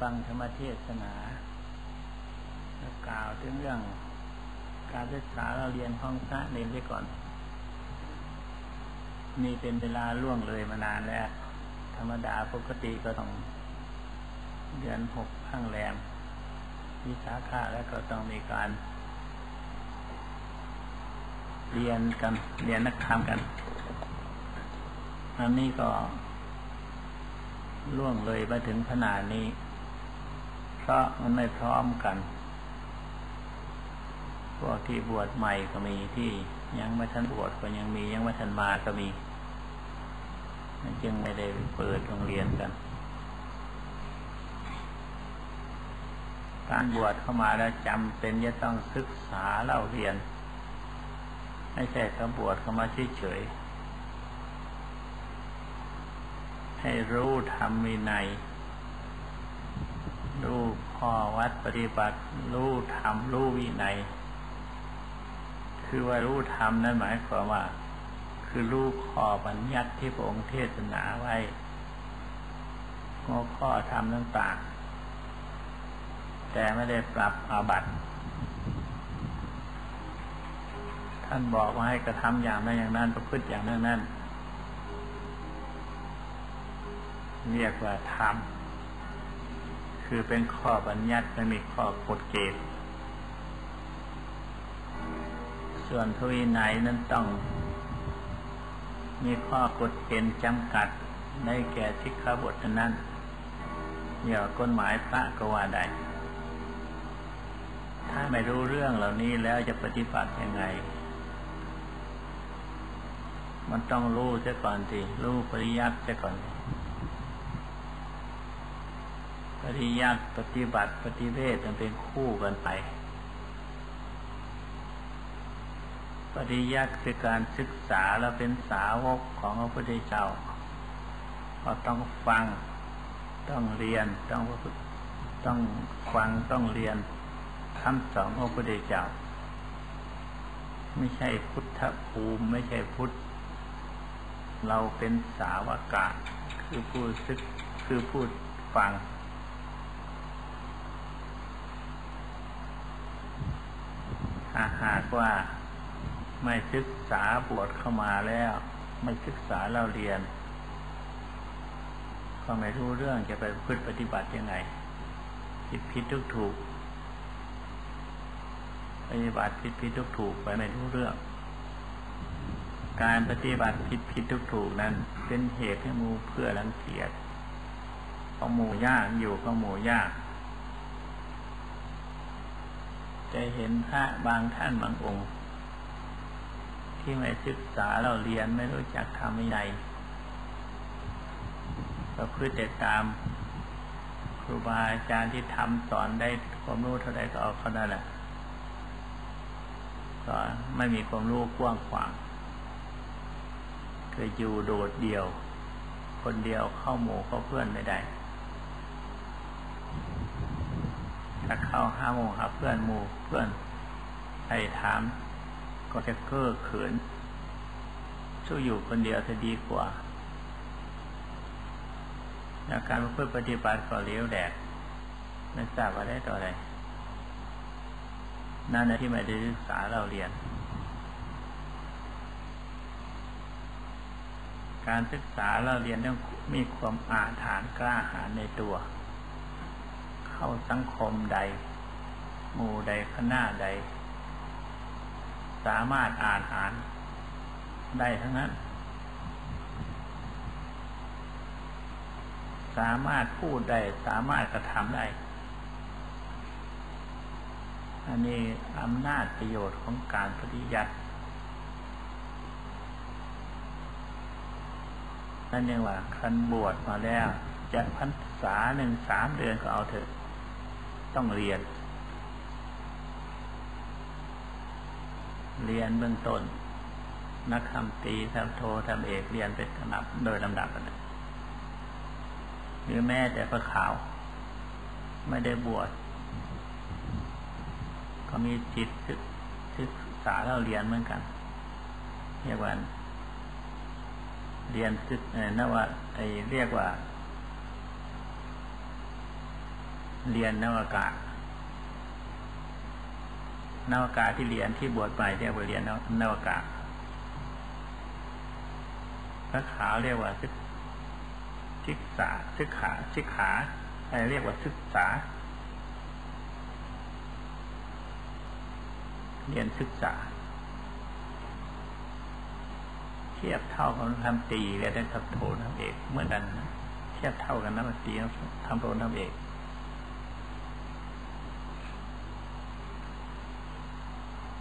ฟังธรรมเทศนาแล้วกล่าวถึงเรื่อง การศึกษาเราเรียนห้องพระเรียนไว้ก่อน นี่เป็นเวลาล่วงเลยมานานแล้ว ธรรมดาปกติก็ต้องเดือนหกข้างแรมวิสาขะแล้วก็ต้องมีการ เรียนกัน เรียนนักธรรมกันอันนี้ก็ล่วงเลยมาถึงขนาดนี้ ราะมันไม่พร้อมกัน พวกที่บวชใหม่ก็มีที่ยังไม่ทันบวชก็ยังมียังไม่ทันมาก็มีมันจึงไม่ได้เปิดโรงเรียนกัน การบวชเข้ามาแล้วจำเป็นจะต้องศึกษาเล่าเรียน ไม่ใช่เขาบวชเข้ามาเฉยๆให้รู้ธรรมวินัย ข้อวัดปฏิบัติรู้ธรรมรู้วินัย คือว่ารู้ธรรมนั้นหมายความว่า คือรู้ข้อบัญญัติที่พระองค์เทศนาไว้หัวข้อธรรมต่างๆแต่ไม่ได้ปรับอาบัติท่านบอกว่าให้กระทำอย่างนั้นอย่างนั้นประพฤติอย่างนั้นนั้นเรียกว่าธรรม คือเป็นข้อบัญญัติไม่มีข้อกฎเกณฑ์ส่วนทวีไหนนั้นต้อง มีข้อกฎเกณฑ์จำกัดในแก่ทิขาบทนั้นอย่ากฎหมายพระก็ว่าได้ ถ้าไม่รู้เรื่องเหล่านี้แล้วจะปฏิบัติยังไง มันต้องรู้เสียก่อนสิรู้ปริยัติเสียก่อน ริยัติปฏิบัติปฏิเวทมันเป็นคู่กันไป ปริยัติคือการศึกษาแล้วเป็นสาวกของพระพุทธเจ้าก็ต้องฟัง ต้องเรียนต้องต้องฟังต้องเรียนคำสอนของพระพุทธเจ้า ไม่ใช่พุทธภูมิไม่ใช่พุทธ เราเป็นสาวกาคือผู้ศึกคือผู้ฟัง ถ้าหากว่าไม่ศึกษาบวชเข้ามาแล้ว ไม่ศึกษาเล่าเรียน ก็ไม่รู้เรื่องจะไปพึ่ปฏิบัติยังไงผิดผิดทุกถูกปฏิบัติผิดผิดทุกถูกไปไม่รู้เรื่อง การปฏิบัติผิดผิดทุกถูกนั้น เป็นเหตุให้มูเพื่อรังเกียจของหมู่ยากอยู่ของหมู่ยาก จะเห็นพระบางท่านบางองค์ ที่ไม่ศึกษาเราเรียนไม่รู้จักทำวินัยก็พือแต่ตามครูบาอาจารย์ที่ทำสอนได้ความรู้เท่าไรก็เอาเขานั่นแหละก็ไม่มีความรู้กว้างขวางคืออยู่โดดเดี่ยว คนเดียวเข้าหมู่เข้าเพื่อนไม่ได้ ถ้าเข้าห้าโมงหาเพื่อนหมู่เพื่อนใครถาม ก็จะเก้อเขินสู้อยู่คนเดียวจะดีกว่าในการเพื่อปฏิบัติก็เลี้ยวแดดไม่ทราบว่าได้ต่ออะไรนั่นนะที่ไม่ได้ศึกษาเราเรียน การศึกษาเราเรียนต้องมีความอาถรรพ์กล้าหาญในตัว เข้าสังคมใด หมู่ใดคณะใด สามารถอ่านอ่าน ได้ทั้งนั้น สามารถพูดได้ สามารถกระทำได้ อันนี้อำนาจประโยชน์ของการปฏิยัตินั่นยังว่าคันบวชมาแล้วจะพรรษาหนึ่งสามเดือนก็เอาเถอะ ต้องเรียน เรียนเบื้องต้น นักทำตีทำโททำเอกเรียนเป็นลำดับโดยลำดับกันหรือแม่แต่พระขาว ไม่ได้บวชก็มีจิตศึกษาเราเรียนเหมือนกันเรียกว่าเรียนศึกนั่นว่าไอเรียกว่า เรียนนวากาศนวากาที่เรียนที่บวชใหม่เรียกว่าเรียนนวากาพระขาวเรียกว่าศึกศึกษาศึกขาศึกขาอะไรเรียกว่าศึกษา เรียนศึกษา เทียบเท่ากับทำตีและได้ทำโททำเอกเหมือนกัน เทียบเท่ากันนะมันตีทำโททำเอก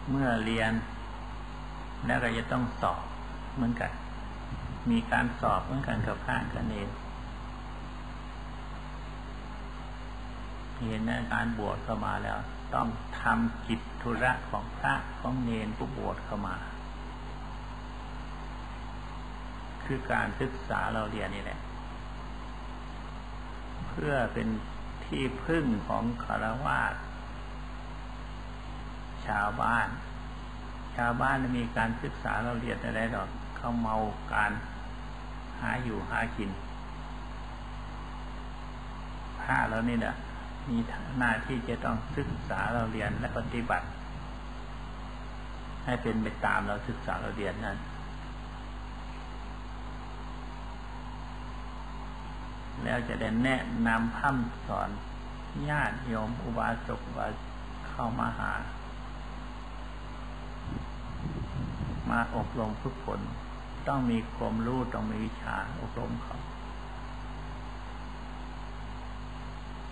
เมื่อเรียน แล้วก็จะต้องสอบเหมือนกัน มีการสอบเหมือนกันกับพระกันเองเห็นในการบวชเข้ามาแล้ว ต้องทำกิจธุระของพระของเนนผู้บวชเข้ามา คือการศึกษาเราเรียนนี่แหละ เพื่อเป็นที่พึ่งของคารวะ ชาวบ้าน ชาวบ้านมีการศึกษาเราเรียนอะไรหรอกเขาเมาการหาอยู่หากินผ้าเรานี่แหละมีหน้าที่จะต้องศึกษาเราเรียนและปฏิบัติ ให้เป็นไปตามเราศึกษาเราเรียนนั้น แล้วจะได้แนะนำพัฒนสอนญาติโยมอุบาสกว่าเข้ามาหา มาอบรมฝึกฝนต้องมีความรู้ต้องมีวิชาอบรมเขา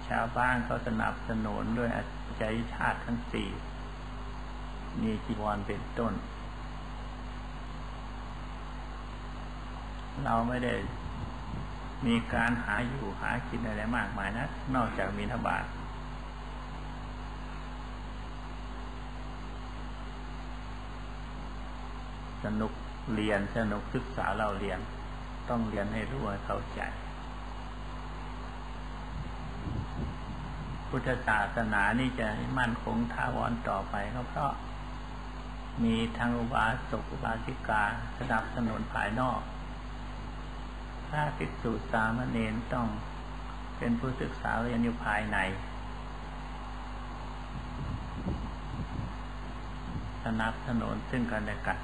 ชาวบ้านก็สนับสนุนด้วยอาจารย์ชาติทั้งสี่มีจีวรเป็นต้น เราไม่ได้มีการหาอยู่หากินอะไรมากมายนะ นอกจากมีทบาท สนุกเรียนสนุกศึกษาเราเรียน ต้องเรียนให้รู้ให้เข้าใจ พุทธศาสนานี่จะมั่นคงท้าวรต่อไปก็เพราะ มีทางอุบาสกอุบาสิกาสนับสนุนภายนอกถ้าภิกษุสามเณรต้องเป็นผู้ศึกษาเรียนอยู่ภายในสนับสนุนซึ่งกันและกัน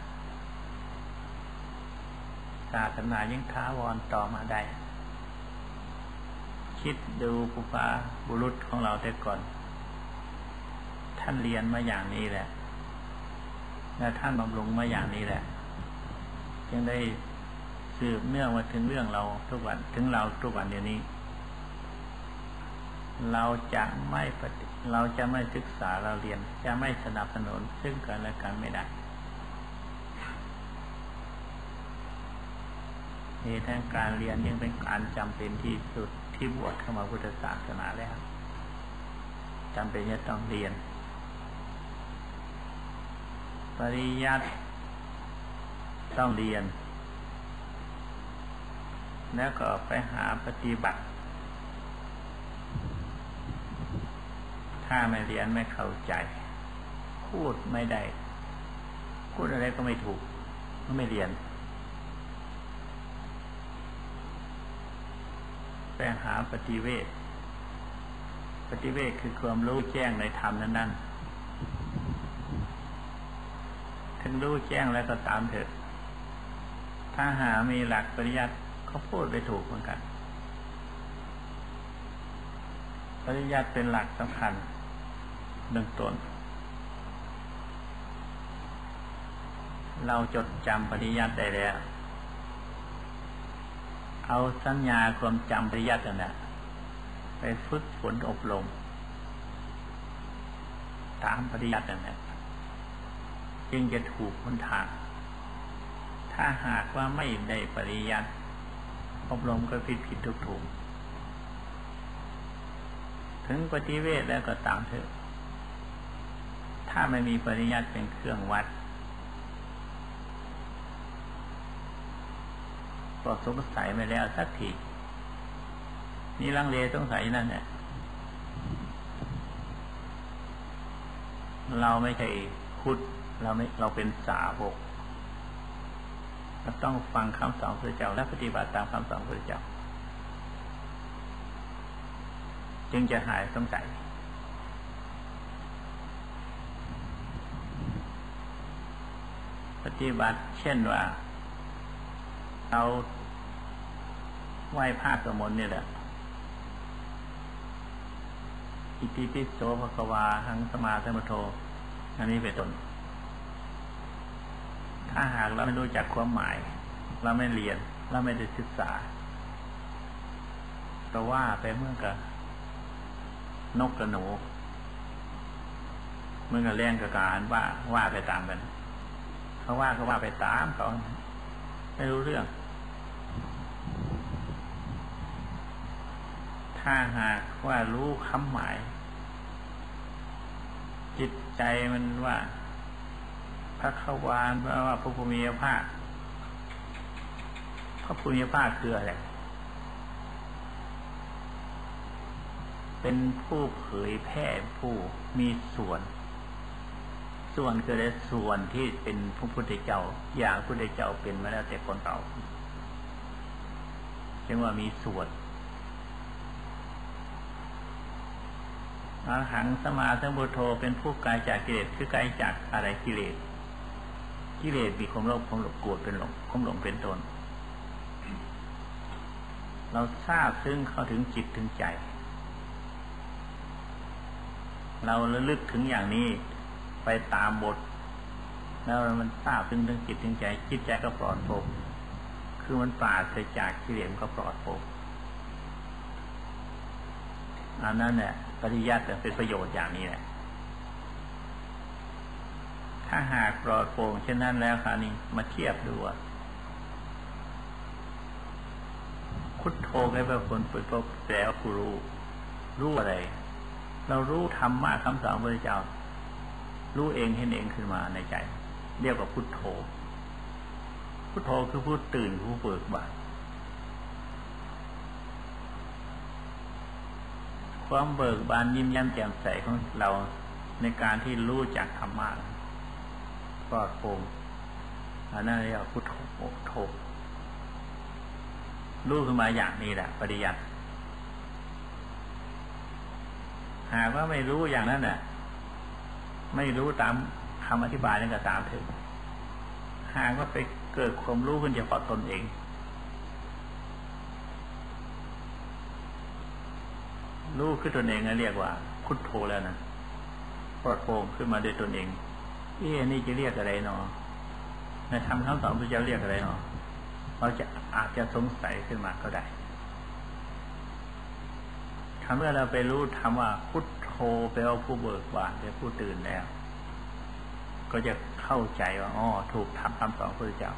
ศาสนายิ่งท้าวรต่อมาได้ คิดดูปุปาบุรุษของเราแต่ก่อน ท่านเรียนมาอย่างนี้แหละ และท่านบำรุงมาอย่างนี้แหละ จึงได้สืบเนื่องมาถึงเรื่องเราทุกวันถึงเราทุกวันเดี๋ยวนี้ เราจะไม่ปฏิเราจะไม่ศึกษาเราเรียนจะไม่สนับสนุนซึ่งกันและกันไม่ได้ เหตุแห่งการเรียนยังเป็นการจำเป็นที่สุดที่บวชเข้ามาพุทธศาสนาแล้วจำเป็นจะต้องเรียน ปริยัติต้องเรียน แล้วก็ไปหาปฏิบัติ ถ้าไม่เรียนไม่เข้าใจ พูดไม่ได้ พูดอะไรก็ไม่ถูกก็ไม่เรียน ไปหาปฏิเวทปฏิเวทคือความรู้แจ้งในธรรมนั้นนั้นถึงรู้แจ้งแล้วก็ตามเถอะ ถ้าหามีหลักปริยัติเขาพูดไปถูกเหมือนกัน ปริยัติเป็นหลักสำคัญหนึ่งต้นเราจดจำปริยัติได้แล้ว เอาสัญญาความจำปริยัติน่ะไปฝึกฝนอบรมตามปริยัตินั่นแหละจึงจะถูกคนทาง ถ้าหากว่าไม่ได้ปริยัติอบรมก็ผิดผิดทุกถูกถึงปฏิเวทแล้วก็ตามเถอะ ถ้าไม่มีปริยัติเป็นเครื่องวัด ก็สงสัยไปแล้วสักทีนี่ลังเลสงสัยนั่นเนี่ยเราไม่ใช่พุทธเราไม่เราเป็นสาวกเราต้องฟังคำสอนพระเจ้าและปฏิบัติตามคำสอนพระเจ้า จึงจะหายสงสัยปฏิบัติเช่นว่า เราไหว้พระสมุนนี่ยแหละอิติปิโสภควาหังสมาธิมโทอันนี้เป็นต้นถ้าหากเราไม่รู้จักความหมาย เราไม่เรียน เราไม่ได้ศึกษาก็ว่าไปเมื่อกับนกกับหนู เมื่อกับเลี้ยงกับการว่าว่าไปตามกันเขาว่าก็ว่าไปตามเขาไม่รู้เรื่อง ถ้าหากว่ารู้คำหมาย จิตใจมันว่า พระขวานว่าพระภูมิภาคพระภูมิภาคคืออะไรเป็นผู้เผยแพร่ผู้มีส่วน ส่วนคือได้ส่วนที่เป็นพระพุทธเจ้า อย่างพระพุทธเจ้าเป็นมาแล้วแต่คนเก่าจึงว่ามีส่วน อาหังสมาสัมพุทโธเป็นผู้กายจากกิเลสคือกายจากอะไรกิเลส กิเลสมีความโลภความหลงกรธเป็นหลงความหลงเป็นตน เราทราบซึ่งเข้าถึงจิตถึงใจ เราระลึกถึงอย่างนี้ไปตามบท แล้วมันทราบซึ่งถึงจิตถึงใจจิตใจก็ปลอดโปร่งคือมันปราศจากกิเลสก็ปลอดโปร่ง อันนั้นเนี่ยปริยัติเป็นประโยชน์อย่างนี้แหละถ้าหากปลอดโปร่งเช่นนั้นแล้วคราวนี้มาเทียบดูว่าคุดโทให้พระคนเปิดพบแล้วกูรู้รู้อะไร เรารู้ธรรมะคำสอนพระเจ้า รู้เองเห็นเองขึ้นมาในใจ เรียกว่าพุทโธพุทโธคือผู้ตื่นผู้เบิกบาน ความเบิกบานยิ้มแย้มแจ่มใสของเราในการที่รู้จักธรรมะปลอดโปร่งอันนั้นเรียกว่าพุทโธโธรู้ขึ้นมาอย่างนี้แหละปริยัติหากว่าไม่รู้อย่างนั้นน่ะ ไม่รู้ตามคำอธิบายนั่นก็ตามถึงหากว่าไปเกิดความรู้ขึ้นเฉพาะตนเอง รู้ขึ้นตนเองนะเรียกว่า พุทโธแล้วนะปลอดโปร่งขึ้นมาด้วยตนเองเอ๊นี่จะเรียกอะไรเนาะในธรรมทั้งสองพระเจ้าเรียกอะไรเนาะเราจะอาจจะสงสัยขึ้นมาก็ได้คำเมื่อเราไปรู้คำว่าพุทโธแปลว่าผู้เบิกบานเป็นผู้ตื่นแล้ว ก็จะเข้าใจว่าอ๋อถูกทำคำสอนพระเจ้า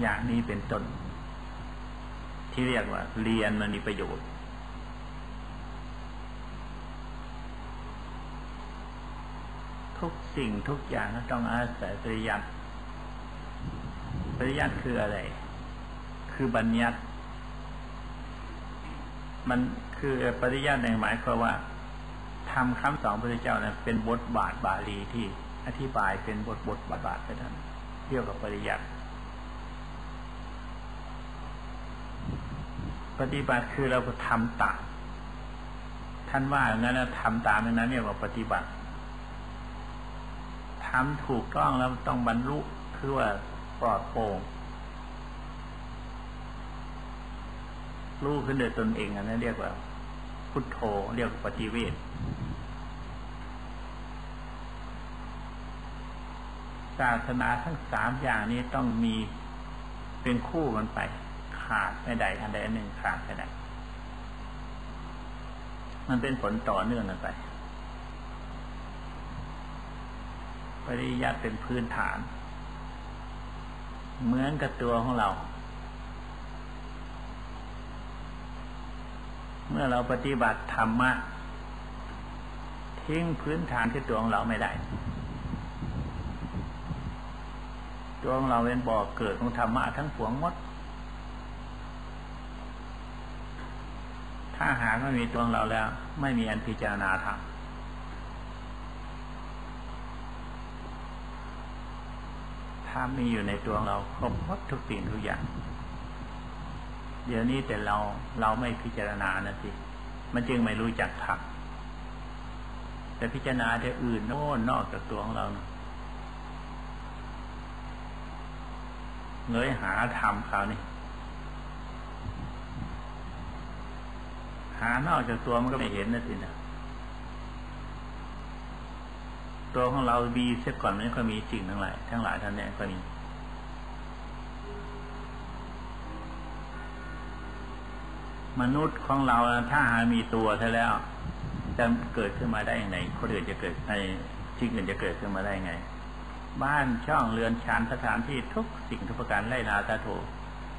อย่างนี้เป็นต้น ที่เรียกว่า เรียนมันมีประโยชน์ ทุกสิ่งทุกอย่างต้องอาศัยปริยัติปริยัติคืออะไร คือบัญญัติ มันคือปริยัติในหมายความว่าทำคำสอนพระเจ้านะเป็นบทบาทบาลีที่อธิบายเป็นบทบทบาทบาทไปนั้นเรียกว่าปริยัติ ปฏิบัติคือเราทำตามท่านว่าอย่างนั้นทำตามนั้นเนี่ยว่าปฏิบัติทำถูกต้องแล้วต้องบรรลุคือว่าปลอดโปร่งรู้ขึ้นโดยตนเองอันนั้นเรียกว่า พุทโธเรียกว่าปฏิเวทศาสนาทั้งสามอย่างนี้ต้องมีเป็นคู่กันไป ขาดไม่ได้อันใดอันหนึ่งขาดไม่ได้มันเป็นผลต่อเนื่องกันไปปริยัติเป็นพื้นฐาน เหมือนกับตัวของเรา เมื่อเราปฏิบัติธรรมะทิ้งพื้นฐานที่ตัวของเราไม่ได้ ตัวของเราเป็นบ่อเกิดของธรรมะทั้งปวงหมด ถ้าหากไม่มีตัวเราแล้ว ไม่มีอันพิจารณาธรรมถ้ามีอยู่ในตัวเราครบหมดทุกสิ่งทุกอย่าง เดี๋ยวนี้แต่เราเราไม่พิจารณานะสิ มันจึงไม่รู้จักทักแต่พิจารณาแต่อื่นโน่นนอกจากตัวของเราเงยหาธรรมเขานี่ หานอกจากตัวมันก็ไม่เห็นนะสินะตัวของเราดีเสียก่อนมันก็มีสิ่งทั้งหลายทั้งหลายท่านเนี่ยก็มีมนุษย์ของเราถ้าหามีตัวใช่แล้ว จะเกิดขึ้นมาได้ยังไงคนอื่นจะเกิดในสิ่งอื่นจะเกิดขึ้นมาได้ยังไง บ้านช่องเรือนชานสถานที่ทุกสิ่งทุกประการไล่นาตาโถ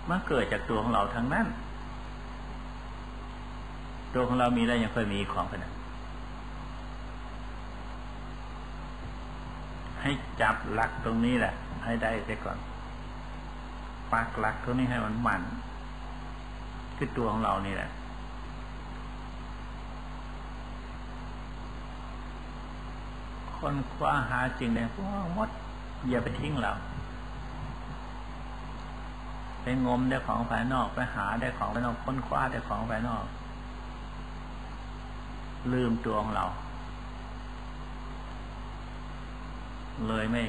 มันเกิดจากตัวของเราทั้งนั้น ตัวของเรามีได้ยังเคยมีของขนาดให้จับหลักตรงนี้แหละ ให้ได้เสียก่อนปักหลักตรงนี้ให้มันมันคือตัวของเรานี่แหละคนคว้าหาจริงเนี่ยพวกมดอย่าไปทิ้งเราไปงมได้ของภายนอกไปหาได้ของภายนอกค้นคว้าได้ของภายนอก ลืมตัวของเรา เลยไม่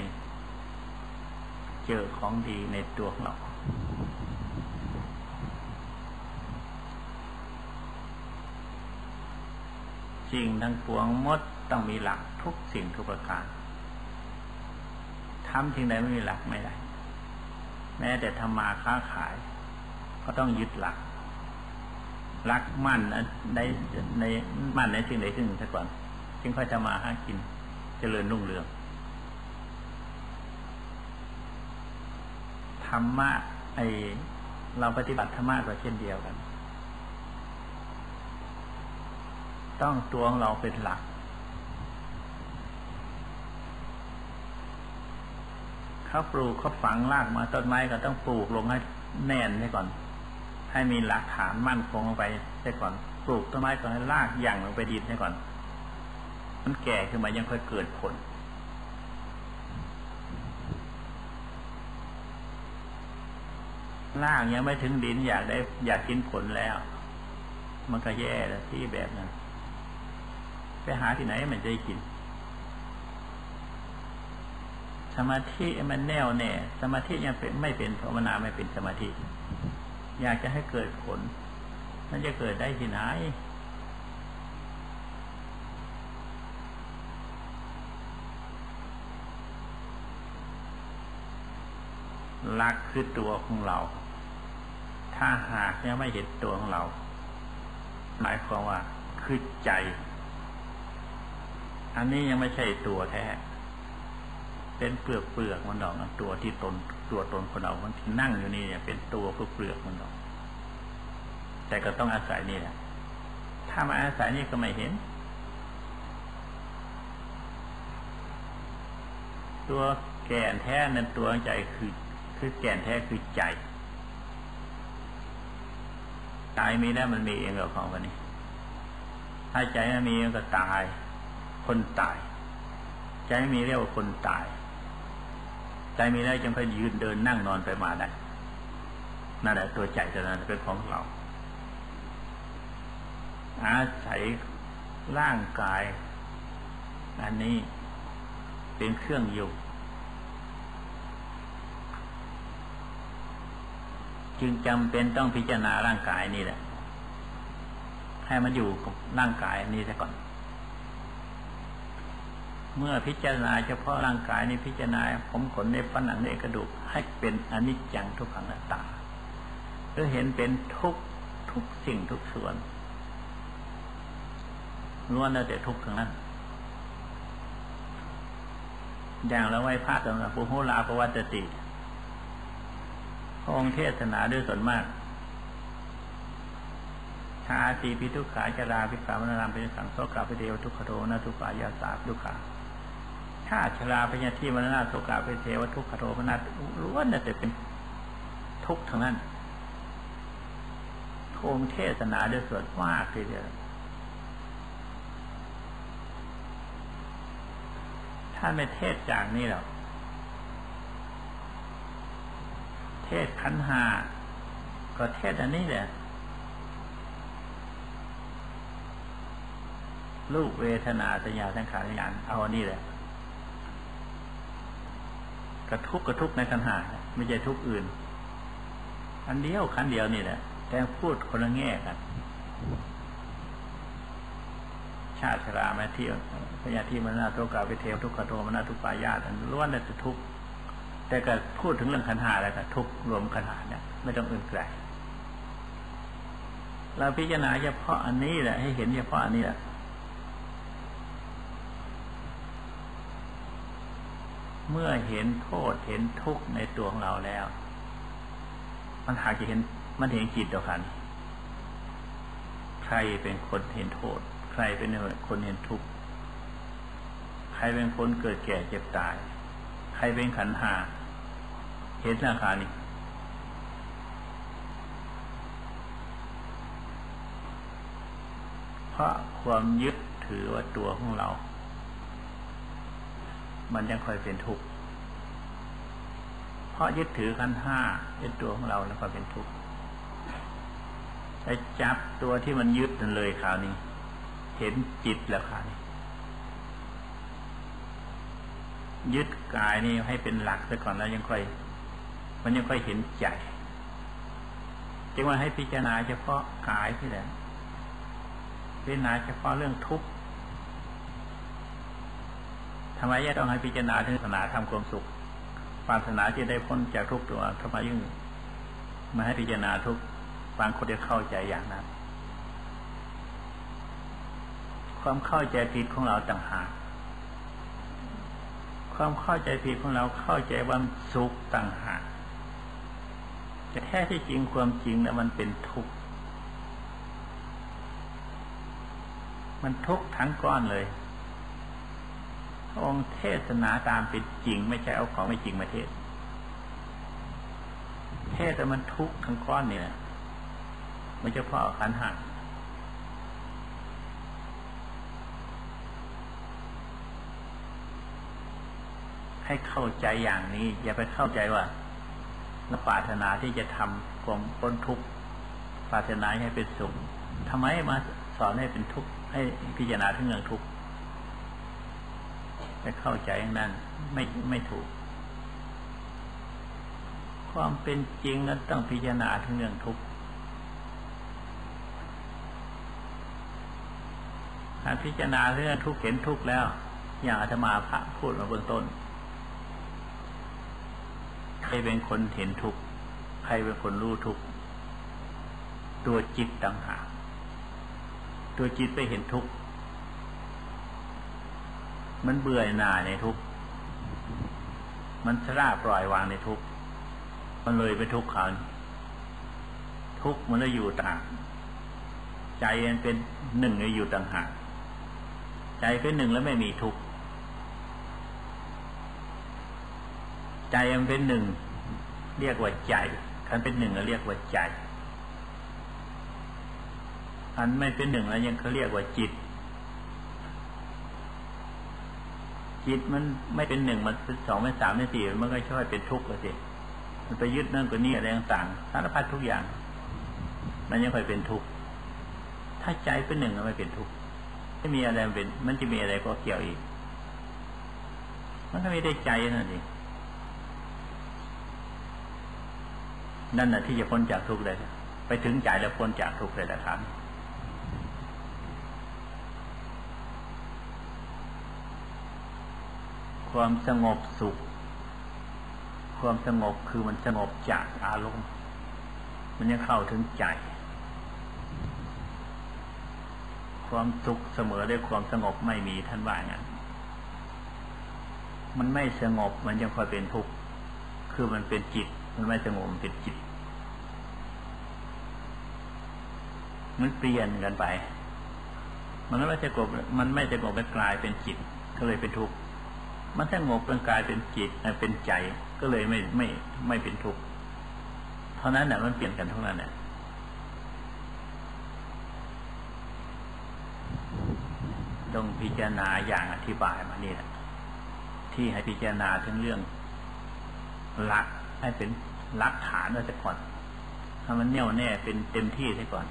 เจอของดีในตัวของเราสิ่งทั้งปวงมดต้องมีหลักทุกสิ่งทุกประการทำสิ่งใดไม่มีหลักไม่ได้ แม้แต่ทำมาค้าขาย ก็ต้องยึดหลัก รักมั่นในในมั่นในสิ่งใดสิ่งหนึ่งซะก่อนจึงค่อยจะมาหากินเจริญรุ่งเรืองธรรมะไอเราปฏิบัติธรรมะก็เช่นเดียวกัน ต้องตัวของเราเป็นหลัก เขาปลูกเขาฝังรากมาต้นไม้ก็ต้องปลูกลงให้แน่นให้ก่อน ให้มีหลักฐานมั่นคงลงไปให้ก่อนปลูกต้นไม้ก่อนให้รากย่างลงไปดินให้ก่อน มันแก่ขึ้นมายังค่อยเกิดผลรากยังไม่ถึงดินอยากได้ อยากกินผลแล้ว มันก็แย่แล้วที่แบบนั้นไปหาที่ไหนมันจะกิน สมาธิมันแน่วแน่ สมาธิยังเป็นไม่เป็นภาวนาไม่เป็นสมาธิ อยากจะให้เกิดผลมันจะเกิดได้ที่ไหนลักคือตัวของเรา ถ้าหากยังไม่เห็นตัวของเรา หมายความว่าคือใจ อันนี้ยังไม่ใช่ตัวแท้ เป็นเปลือกเปลือกมันดอกนะตัวที่ตนตัวตนคนเรามันที่นั่งอยู่นี่เนี่ยเป็นตัวเปลือกเปลือกมันดอก แต่ก็ต้องอาศัยนี่แหละถ้ามาอาศัยนี่ก็ไม่เห็น ตัวแก่นแท้นั้นตัวใจคือ คือแก่นแท้คือใจใจมีแล้วมันมีเองกับของวันนี้ถ้าใจมันมีมันก็ตาย คนตาย ใจมีเรียกว่าคนตาย ใจมีแล้วจึงพยยืนเดินนั่งนอนไปมาได้นั่นแหละตัวใจตัวนั้นเป็นของเรา อาศัยร่างกาย อันนี้เป็นเครื่องอยู่ จึงจำเป็นต้องพิจารณาร่างกายนี่แหละ ให้มันอยู่กับร่างกายนี้ซะก่อน เมื่อพิจารณาเฉพาะร่างกายนี้พิจารณาผมขนในผนังในกระดูกให้เป็นอนิจจังทุกขังนัตตาหรือเห็นเป็นทุกทุกสิ่งทุกส่วนล้วนแต่ทุกข์ทั้งนั้น อย่างเราไว้พาดสำหรับปุโหลาภวัตติพระองค์เทศนาด้วยส่วนมากชาตีพิทุขาจราพิกามนารามเป็นสังโสกาพิเดวทุกขโทนะทุกขายาสาทุกขา ชาชราพญาที่มรณะโสกาเปเทวทุกขโทมนัสล้วนแต่เป็นทุกข์ทั้งนั้นโคมเทศนาด้วยส่วนมากทีเดียวถ้าไม่เทศจากนี้หรอกเทศขันหาก็เทศอันนี้แหละรูปเวทนาสัญญาสังขารวิญญาณเอาอันนี้แหละ กระทุกกระทุกในขันหาไม่ใช่ทุกอื่น อันเดียวขันเดียวนี่แหละ แต่พูดคนละแง่กัน ชาติชรามาเที่ยวพยาธิมันนาโตกาไปเทวทุกขโทมันนาทุกปายาตล้วนแต่ทุกแต่ก็พูดถึงเรื่องขันหาแล้วก็ทุกรวมขันหาเนี่ยไม่ต้องอื่นไกลเราพิจารณาเฉพาะอันนี้แหละให้เห็นเฉพาะอันนี้แหละ เมื่อเห็นโทษเห็นทุกข์ในตัวของเราแล้ว มันหากจะเห็นมันเห็นจิตเดียวกัน ใครเป็นคนเห็นโทษ ใครเป็นคนเห็นทุกข์ ใครเป็นคนเกิดแก่เจ็บตาย ใครเป็นขันหา เห็นราคานี้เพราะความยึดถือว่าตัวของเรา มันยังค่อยเป็นทุกข์เพราะยึดถือขันห้าเป็นตัวของเราแล้วก็เป็นทุกข์ไปจับตัวที่มันยึดนั่นเลยคราวนี้ เห็นจิตแล้วคราวนี้ ยึดกายนี่ให้เป็นหลักซะก่อนแล้วยังค่อย มันยังค่อยเห็นใจจึงว่าให้พิจารณาเฉพาะกายที่แหละพิจารณาเฉพาะเรื่องทุกข์ ทำไมยังต้องให้พิจารณาถึงศาสนาทำความสุขปรารถนาจะได้พ้นจากทุกตัวทำไมยิ่งมาให้พิจารณาทุกบางคนจะเข้าใจอย่างนั้น ความเข้าใจผิดของเราต่างหากความเข้าใจผิดของเราเข้าใจว่าสุขต่างหากแต่แท้ที่จริงความจริงนะมันเป็นทุกข์มันทุกข์ทั้งก้อนเลย องค์เทศนาตามเป็นจริง ไม่ใช่เอาของไม่จริงมาเทศ เทศแต่มันทุกข์ทั้งก้อนนี่แหละไม่เฉพาะขันหักให้เข้าใจอย่างนี้ อย่าไปเข้าใจว่าเราปรารถนาที่จะทำความพ้นทุกข์ปรารถนาให้เป็นสุขทำไมมาสอนให้เป็นทุกข์ให้พิจารณาถึงเรื่องทุกข์ ไปเข้าใจนั้นไม่ไม่ถูก ความเป็นจริงนั้นต้องพิจารณาถึงเรื่องทุกข์การพิจารณาเรื่องทุกข์เห็นทุกข์แล้ว อย่างอาตมาพระพูดมาเบื้องต้น ใครเป็นคนเห็นทุกข์ใครเป็นคนรู้ทุกข์ตัวจิตต่างหากตัวจิตไปเห็นทุกข์ มันเบื่อหน่ายในทุกมันชราปล่อยวางในทุกมันเลยไปทุกข์เขาทุกมันเลยอยู่ต่าง ใจมันเป็นหนึ่งเลยอยู่ต่างหากใจเป็นหนึ่งแล้วไม่มีทุกข์ใจมันเป็นหนึ่งเรียกว่าใจคันเป็นหนึ่งเราเรียกว่าใจอันไม่เป็นหนึ่งแล้วยังเขาเรียกว่าจิต จิตมันไม่เป็นหนึ่งมันเป็นสองเป็นสามเป็นสี่มันก็ช่วยเป็นทุกข์เลยสิมันไปยึดนั่นกับนี่อะไรต่างๆสารพัดทุกอย่าง มันยังค่อยเป็นทุกข์ถ้าใจเป็นหนึ่งมันไม่เป็นทุกข์ไม่มีอะไรเป็น มันจะมีอะไรก็เกี่ยวอีก มันก็ไม่ได้ใจนั่นเองนั่นแหะที่จะพ้นจากทุกข์เลยไปถึงใจแล้วพ้นจากทุกข์เลยนะครับ ความสงบสุข ความสงบคือมันสงบจากอารมณ์ มันยังเข้าถึงใจ ความสุขเสมอด้วยความสงบไม่มีท่านว่างั้นมันไม่สงบมันยังคอยเป็นทุกข์คือมันเป็นจิต มันไม่สงบมันเป็นจิต มันเปลี่ยนกันไป มันไม่สงบมันไม่สงบไปกลายเป็นจิต ก็เลยเป็นทุกข์ มันสงบเป็นกายเป็นจิตเป็นใจก็เลยไม่ไม่ไม่เป็นทุกข์เท่านั้นแหละมันเปลี่ยนกันเทั้งนั้นเนี่ยต้องพิจารณาอย่างอธิบายมานี่แหละที่ให้พิจารณาถึงเรื่องหลักให้เป็นหลักฐานไว้ก่อนถ้ามันแน่วแน่เป็นเต็มที่ซะก่อน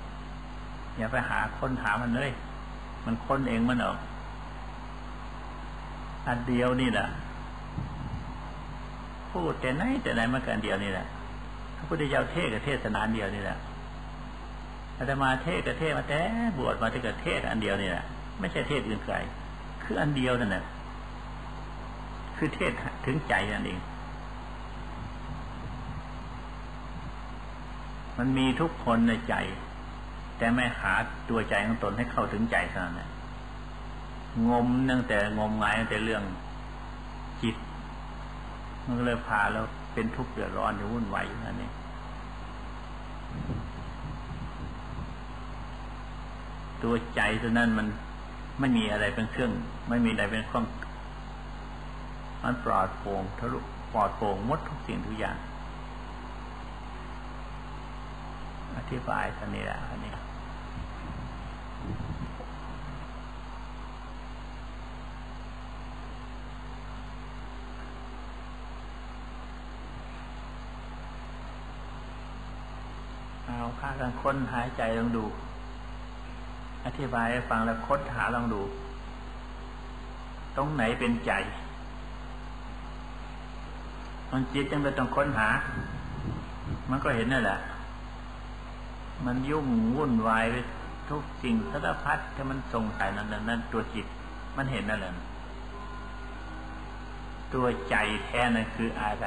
อย่าไปหาค้นหามันเลย มันค้นเองมันออก อันเดียวนี่แหละพูดแต่ไหนแต่ไหนมากันเดียวนี่แหละพระพุทธเจ้าเทศกับเทศนานเดียวนี่แหละอาตมาเทศกับเทศมาแต่บวชมาแต่กับเทศอันเดียวนี่แหละไม่ใช่เทศอื่นไกลคืออันเดียวนั่นแหละคือเทศถึงใจนั่นเอง มันมีทุกคนในใจ แต่ไม่หาตัวใจของตนให้เข้าถึงใจเท่านั้น งมตั้งแต่งมงายตั้งแต่เรื่องจิต มันก็เลยพาแล้วเป็นทุกข์เดือดร้อนอยู่วุ่นวายอยู่นั่นเองตัวใจตัวนั้นมันไม่มีอะไรเป็นเครื่อง ไม่มีอะไรเป็นเครื่องมันปลอดโปร่งทะลุปลอดโปร่งหมดทุกสิ่งทุกอย่าง อธิบายท่านี้แหละอันนี้เอาพากัน ค้นหายใจลองดู อธิบายให้ฟังแล้วค้นหาลองดู ตรงไหนเป็นใจมันจิตยังไปต้องค้นหา มันก็เห็นนั่นแหละ มันยุ่งวุ่นวายไปทุกสิ่งสารพัดที่มันสงสัยนั่นนั่นตัวจิต มันเห็นนั่นแหละตัวใจแท้นั่นคืออะไร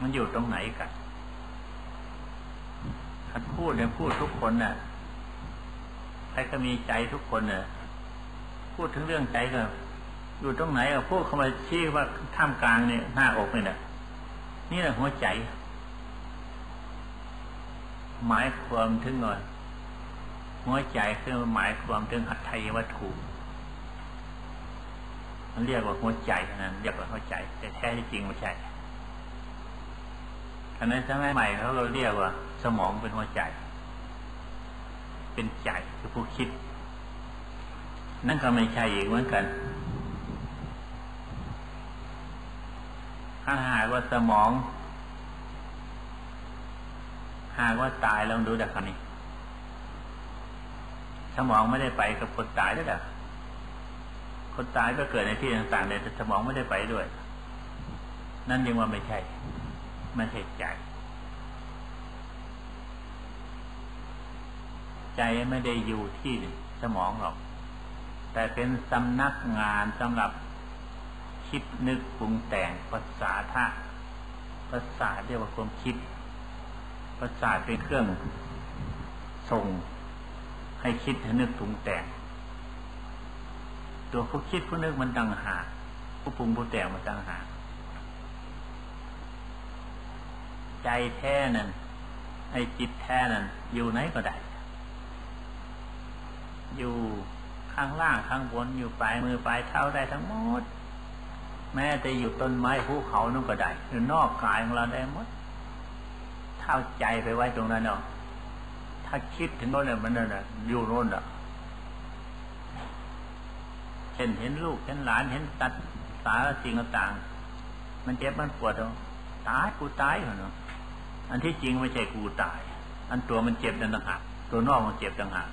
มันอยู่ตรงไหนกัน พูดเนี่ยพูดทุกคนน่ะใครก็มีใจทุกคนน่ะพูดถึงเรื่องใจก็อยู่ตรงไหนก็พูดเข้ามาชี้ว่าท่ามกลางเนี่ยหน้าอกเนี่ยนี่แหละหัวใจ หมายความถึงหน่อยหัวใจคือหมายความถึงหัตถยวัตถุมันเรียกว่าหัวใจนั้นเรียกว่าหัวใจ แต่แท้จริงไม่ใช่ อันนั้นสมัยใหม่เขาเราเรียกว่า สมองเป็นหัวใจ เป็นใจคือผู้คิด นั่นก็ไม่ใช่อีกเหมือนกัน ถ้าหากว่าสมอง หากว่าตายลองดูดักคนนี้ สมองไม่ได้ไปกับคนตายด้วยดักคนตายก็เกิดในที่ต่างๆแต่สมองไม่ได้ไปด้วย นั่นยังว่าไม่ใช่ ไม่ใช่ใจ ใจไม่ได้อยู่ที่สมองหรอก แต่เป็นสำนักงานสำหรับคิดนึกปรุงแต่งภาษาท่าภาษาเรียกว่าความคิดภาษาเป็นเครื่องส่งให้คิดให้นึกปรุงแต่งตัวผู้คิดผู้นึกมันต่างหากผู้ปรุงผู้แต่งมันต่างหาก ใจแท้นั่นไอ้จิตแท้นั่นอยู่ไหนก็ได้ อยู่ข้างล่างข้างบนอยู่ปลายมือปลายเท้าได้ทั้งหมด แม้แต่อยู่ต้นไม้ภูเขานั่นก็ได้อยู่นอกกายของเราได้หมดเท้าใจไปไว้ตรงนั้นเนาะถ้าคิดถึงโน่นเนี่ยมันนั่นน่ะอยู่โน่นอะเช่นเห็นลูกเห็นหลานเห็นตัดสารสิ่งต่างมันเจ็บมันปวดตายกูตายเหรอเนาะ อันที่จริงไม่ใช่กูตาย อันตัวมันเจ็บนั่นต่างหากตัวนอกมันเจ็บต่างหาก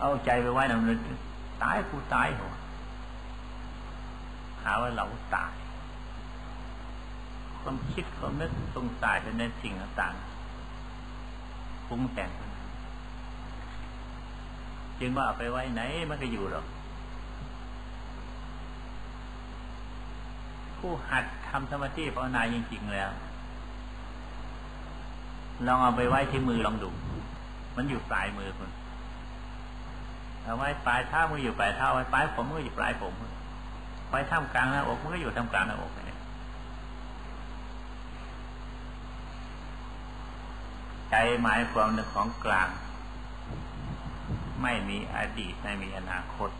เอาใจไปไว้นะมันตายกูตายหัวหาว่าเราตาย ความคิดความนึกตรงตายเป็นในสิ่งต่างๆปรุงแต่งจึงว่าไปไว้ไหนมันก็อยู่หรอกผู้หัดทำสมาธิภาวนาจริงๆแล้ว ลองเอาไปไว้ที่มือลองดู มันอยู่ปลายมือคุณเอาไว้ปลายเท้ามืออยู่ปลายเท้าไว้ปลายผมมืออยู่ปลายผมไว้ท่ามกลางหน้าอกมันก็อยู่ท่ามกลางหน้าอกเนี่ยใจหมายความในของกลาง ไม่มีอดีตไม่มีอนาคต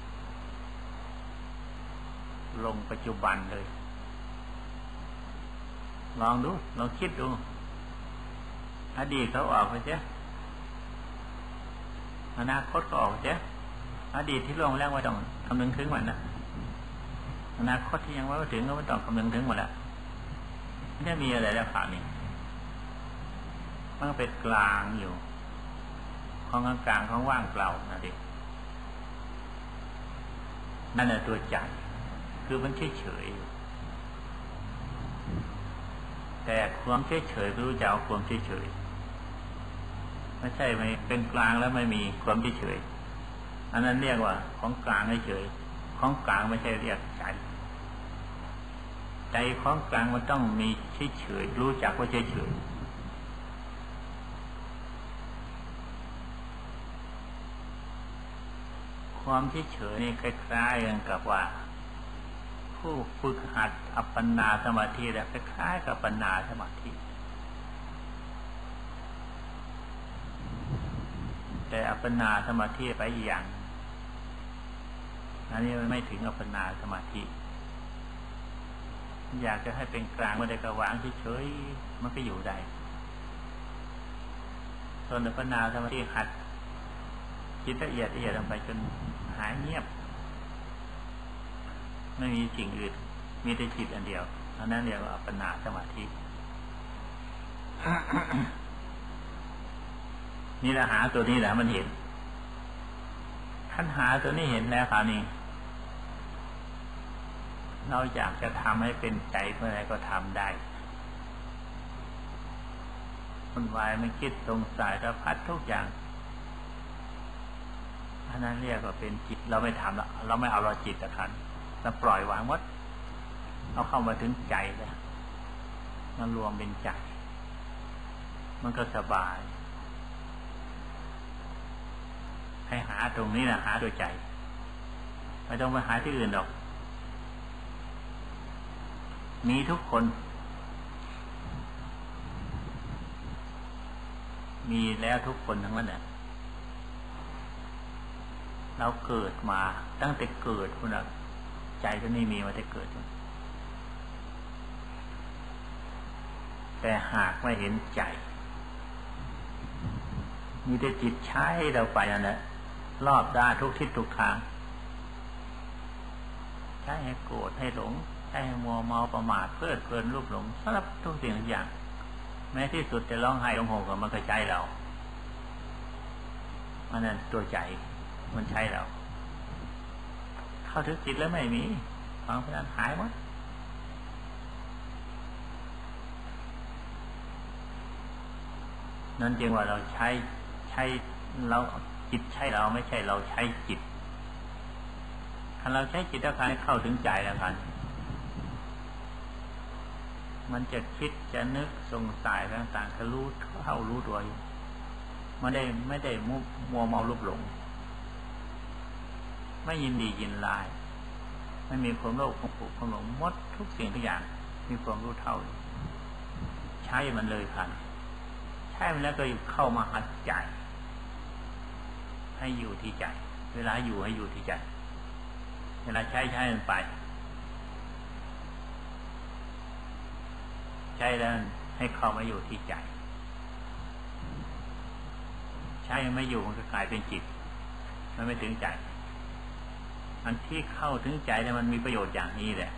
ลงปัจจุบันเลย ลองดูลองคิดดู อดีตเขาออกไปเจ้อนาคตก็ออกเจ้อดีตที่ล่วงแล้วว่าต้องคำนึงถึงมันนะอนาคตที่ยังว่าถึงก็ไม่ต้องคำนึงถึงหมดแล้วไม่ได้มีอะไรแล้วฝ่านี้มันเป็นกลางอยู่ ของกลางกลางของว่างเปล่านะดินั่นแหละตัวใจคือมันเฉยเฉยแต่ความเฉยเฉยรู้จะเอาความเฉยเฉย ไม่ใช่ไม่เป็นกลางแล้วไม่มีความเฉยอันนั้นเรียกว่า ของกลางเฉยของกลางไม่ใช่เรียกใจ ใจของกลางมันต้องมีเฉยเฉยรู้จักว่าเฉยเฉยความเฉยเฉยนี่คล้ายๆกันกับว่า ผู้ฝึกหัดอัปปนาสมาธิแล้วคล้ายๆกับปัญนาสมาธิ แต่อัปปนาสมาธิไปอย่างอันนี้มันไม่ถึงอัปปนาสมาธิ อยากจะให้เป็นกลางไม่ได้กระวางเฉยๆมันก็อยู่ได้ส่วนอัปปนาสมาธิหัดคิดละเอียดละเอียดลงไปจนหายเงียบ ไม่มีสิ่งอื่น มีแต่จิตอันเดียวอันนั้นเรียกว่าอัปปนาสมาธิ นี่แหละหาตัวนี้แหละมันเห็นท่านหาตัวนี้เห็นแล้วคราวนี้เราอยากจะทำให้เป็นใจเมื่อไรก็ทำได้คนวายไม่คิดตรงสายระพัดทุกอย่างอันนั้นเรียกว่าเป็นจิต เราไม่ทำละเราไม่เอาเราจิตแต่ทันเราปล่อยวางวัดเราเข้ามาถึงใจแล้วมันรวมเป็นใจ มันก็สบาย ให้หาตรงนี้นะหาโดยใจไม่ต้องไปหาที่อื่นหรอก มีทุกคน มีแล้วทุกคนทั้งนั้นแหละเราเกิดมาตั้งแต่เกิดคุณอะใจก็ไม่มีมาแต่เกิด แต่หากไม่เห็นใจ มีแต่จิตใช้เราไปนั่นแหละ รอบด้านทุกทิศทุกทาง ใช้ให้โกรธให้หลง ใช้ให้มัวเมาประมาทเพลิดเพลินรูปหลงสำหรับทุกสิ่งทุกอย่าง แม้ที่สุดจะร้องไห้ร้องโหกับมันก็ใจเรามันนั่นตัวใจมันใช่เรา เข้าถึงจิตแล้วไม่มีความพยานหายหมดนั่นจึงว่าเราใช้ใช้เรา จิตใช่เราไม่ใช่เราใช้จิตถ้าเราใช้จิตแล้วการเข้าถึงใจแล้วกัน มันจะคิดจะนึกสงสัยต่างๆก็รู้เข้ารู้ตัวอยู่ไม่ได้ไม่ได้มุมัวเมาลุบหลง ไม่ยินดียินลาย ไม่มีความโลภความผูกความหลงมดทุกสิ่งทุกอย่าง มีความรู้เท่า ใช้มันเลยพันใช้มันแล้วก็เข้ามาหัดใจ ให้อยู่ที่ใจ เวลาอยู่ให้อยู่ที่ใจ เวลาใช้ใช้มันไป ใช้แล้วให้เข้ามาอยู่ที่ใจ ใช้ไม่อยู่มันก็กลายเป็นจิต มันไม่ถึงใจอันที่เข้าถึงใจเนี่ยมันมีประโยชน์อย่างนี้แหละ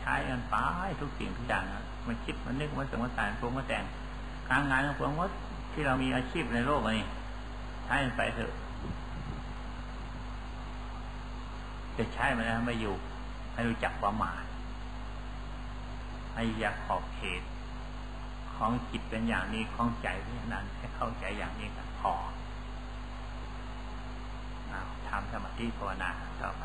ใช้กันไปทุกสิ่งทุกอย่างมันคิดมันนึกมันสมันสารพวงมันแต่งการงานของพวงว่าที่เรามีอาชีพในโลกนี้ ใช้ไปเถอะจะใช้มันนะไม่อยู่ ให้รู้จักประมาณให้ยากขอบเขต ของจิตเป็นอย่างนี้ของใจเป็นอย่างนั้นให้เข้าใจอย่างนี้กันพอทำสมาธิภาวนาต่อไป